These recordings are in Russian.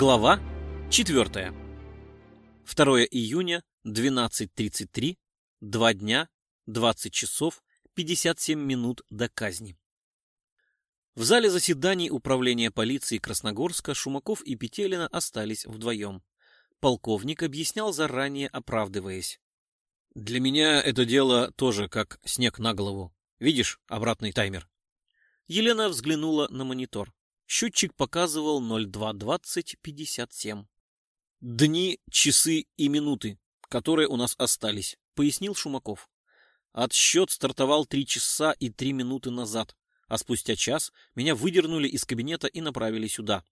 Глава 4. 2 июня, 12.33, 2 дня, 20 часов, 57 минут до казни. В зале заседаний управления полиции Красногорска Шумаков и Петелина остались вдвоем. Полковник объяснял заранее, оправдываясь. «Для меня это дело тоже как снег на голову. Видишь обратный таймер?» Елена взглянула на монитор. Счетчик показывал 02.20.57. «Дни, часы и минуты, которые у нас остались», — пояснил Шумаков. Отсчет стартовал три часа и три минуты назад, а спустя час меня выдернули из кабинета и направили сюда.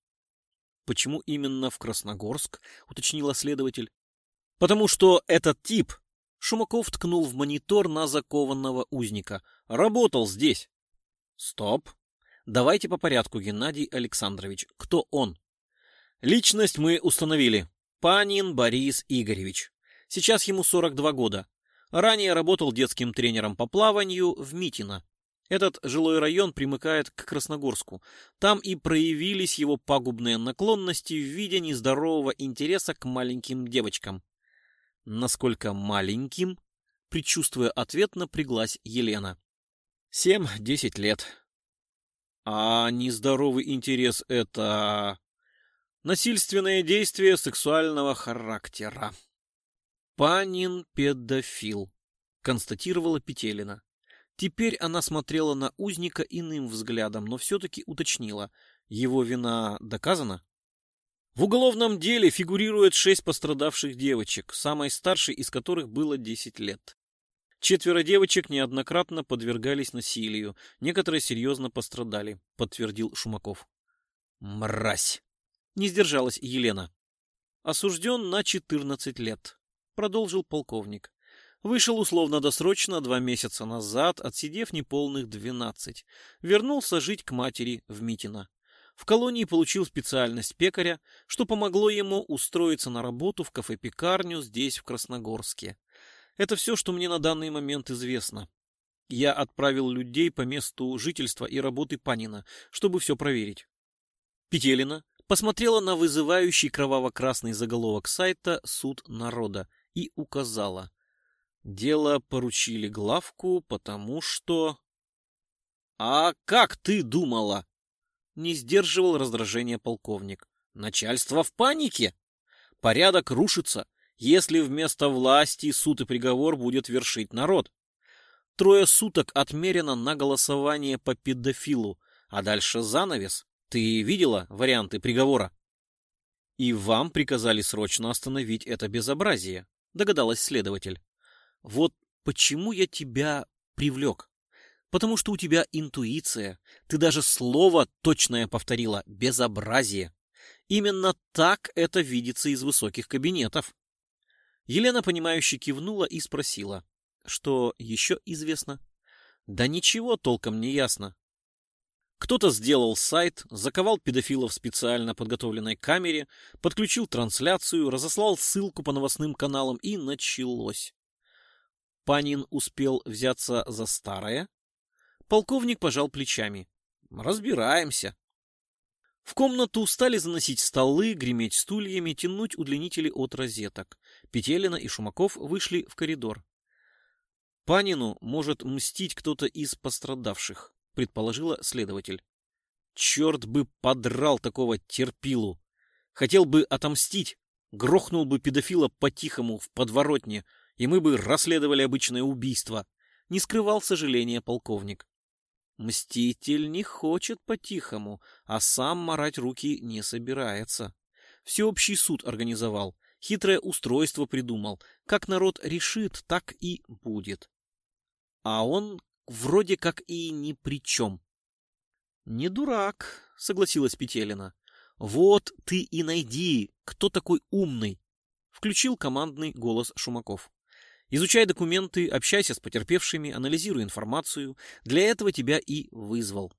«Почему именно в Красногорск?» — уточнила следователь. «Потому что этот тип...» — Шумаков ткнул в монитор на закованного узника. «Работал здесь». «Стоп. Давайте по порядку, Геннадий Александрович. Кто он? Личность мы установили. Панин Борис Игоревич. Сейчас ему 42 года. Ранее работал детским тренером по плаванию в Митино. Этот жилой район примыкает к Красногорску. Там и проявились его пагубные наклонности в виде нездорового интереса к маленьким девочкам. Насколько маленьким? Предчувствуя ответ, напряглась Елена. Семь-десять лет. А нездоровый интерес — это... Насильственное действие сексуального характера. Панин педофил, констатировала Петелина. Теперь она смотрела на узника иным взглядом, но все-таки уточнила. Его вина доказана? В уголовном деле фигурирует шесть пострадавших девочек, самой старшей из которых было 10 лет. Четверо девочек неоднократно подвергались насилию, некоторые серьезно пострадали, подтвердил Шумаков. Мразь! Не сдержалась Елена. Осужден на 14 лет, продолжил полковник. Вышел условно-досрочно два месяца назад, отсидев неполных 12. Вернулся жить к матери в Митино. В колонии получил специальность пекаря, что помогло ему устроиться на работу в кафе-пекарню здесь, в Красногорске. Это все, что мне на данный момент известно. Я отправил людей по месту жительства и работы Панина, чтобы все проверить. Петелина посмотрела на вызывающий кроваво-красный заголовок сайта «Суд народа» и указала. Дело поручили главку, потому что... «А как ты думала?» Не сдерживал раздражение полковник. «Начальство в панике. Порядок рушится если вместо власти суд и приговор будет вершить народ. Трое суток отмерено на голосование по педофилу, а дальше занавес. Ты видела варианты приговора? И вам приказали срочно остановить это безобразие, догадалась следователь. Вот почему я тебя привлек. Потому что у тебя интуиция. Ты даже слово точное повторила — безобразие. Именно так это видится из высоких кабинетов. Елена, понимающе кивнула и спросила, что еще известно. Да ничего толком не ясно. Кто-то сделал сайт, заковал педофилов в специально подготовленной камере, подключил трансляцию, разослал ссылку по новостным каналам и началось. Панин успел взяться за старое. Полковник пожал плечами. Разбираемся. В комнату стали заносить столы, греметь стульями, тянуть удлинители от розеток. Петелина и Шумаков вышли в коридор. Панину может мстить кто-то из пострадавших, предположила следователь. Черт бы подрал такого терпилу. Хотел бы отомстить, грохнул бы педофила по-тихому в подворотне, и мы бы расследовали обычное убийство. Не скрывал сожаления полковник. Мститель не хочет по-тихому, а сам марать руки не собирается. Всеобщий суд организовал, хитрое устройство придумал. Как народ решит, так и будет. А он вроде как и ни при чем. Не дурак, согласилась Петелина. Вот ты и найди, кто такой умный. Включил командный голос Шумаков. Изучай документы, общайся с потерпевшими, анализируй информацию. Для этого тебя и вызвал.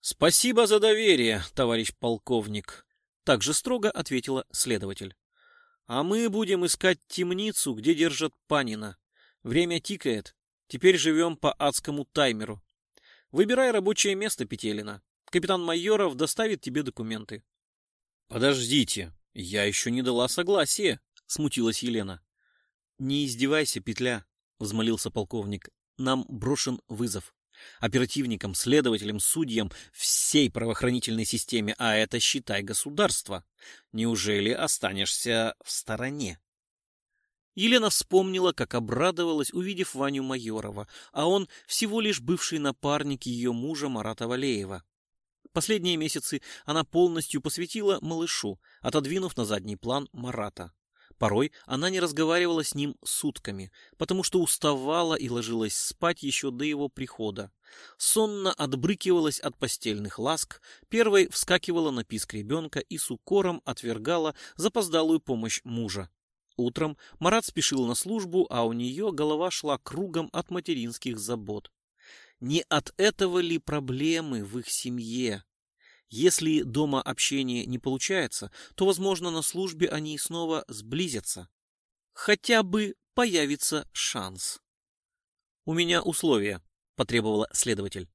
Спасибо за доверие, товарищ полковник, также строго ответила следователь. А мы будем искать темницу, где держат Панина. Время тикает. Теперь живем по адскому таймеру. Выбирай рабочее место, Петелина. Капитан Майоров доставит тебе документы. Подождите, я еще не дала согласия, смутилась Елена. Не издевайся, петля, взмолился полковник. Нам брошен вызов. Оперативникам, следователям, судьям, всей правоохранительной системе, а это, считай, государство. Неужели останешься в стороне? Елена вспомнила, как обрадовалась, увидев Ваню Майорова, а он всего лишь бывший напарник ее мужа Марата Валеева. Последние месяцы она полностью посвятила малышу, отодвинув на задний план Марата. Порой она не разговаривала с ним сутками, потому что уставала и ложилась спать еще до его прихода. Сонно отбрыкивалась от постельных ласк, первой вскакивала на писк ребенка и с укором отвергала запоздалую помощь мужа. Утром Марат спешил на службу, а у нее голова шла кругом от материнских забот. Не от этого ли проблемы в их семье? Если дома общение не получается, то, возможно, на службе они снова сблизятся. Хотя бы появится шанс. «У меня условия», — потребовала следователь.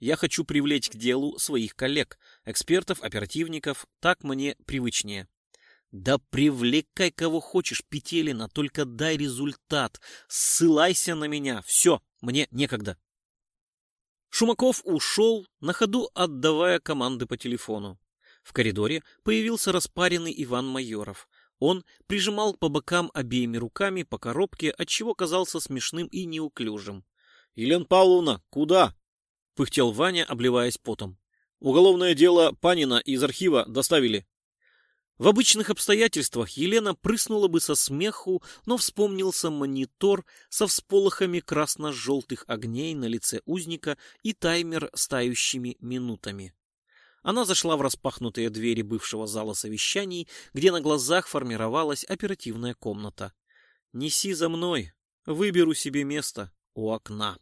«Я хочу привлечь к делу своих коллег, экспертов, оперативников, так мне привычнее». «Да привлекай кого хочешь, Петелина, только дай результат. Ссылайся на меня. Все, мне некогда». Шумаков ушел, на ходу отдавая команды по телефону. В коридоре появился распаренный Иван Майоров. Он прижимал по бокам обеими руками по коробке, отчего казался смешным и неуклюжим. — Елена Павловна, куда? — пыхтел Ваня, обливаясь потом. — Уголовное дело Панина из архива доставили. В обычных обстоятельствах Елена прыснула бы со смеху, но вспомнился монитор со всполохами красно-желтых огней на лице узника и таймер с тающими минутами. Она зашла в распахнутые двери бывшего зала совещаний, где на глазах формировалась оперативная комната. «Неси за мной, выберу себе место у окна».